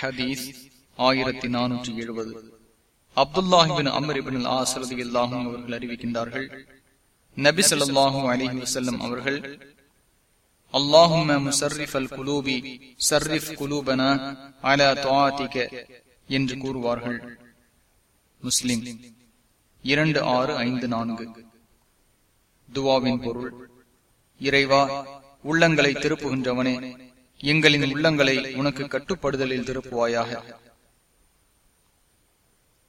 ஹதீஸ் ஆயிரத்தி நானூற்றி எழுபது. அப்துல்லாஹிபின் அமரிபின் ஆசரதி அல்லாஹும் அவர்கள் அறிவிக்கின்றார்கள் நபி சொல்லாஹும் அலிஹி வசல்லம் அவர்கள் அல்லாஹும் முசர்ரிஃப் அல் குலூபி சர்ரிஃப் குலூபனா அலா துஆதிக என்று கூறுவார்கள். முஸ்லிம் இரண்டு ஆறு ஐந்து நான்கு. துவாவின் பொருள் இறைவா உள்ளங்களை திருப்புகின்றவனே எங்களின் உள்ளங்களை உனக்கு கட்டுப்படுதலில் திருப்புவாயாக.